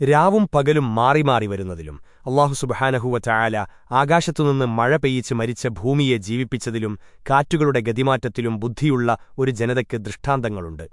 രാവും പകലും മാറി മാറി വരുന്നതിലും അള്ളാഹു സുബഹാനഹുവ ചായാല ആകാശത്തുനിന്ന് മഴ പെയ്യിച്ച് മരിച്ച ഭൂമിയെ ജീവിപ്പിച്ചതിലും കാറ്റുകളുടെ ഗതിമാറ്റത്തിലും ബുദ്ധിയുള്ള ഒരു ജനതയ്ക്ക് ദൃഷ്ടാന്തങ്ങളുണ്ട്.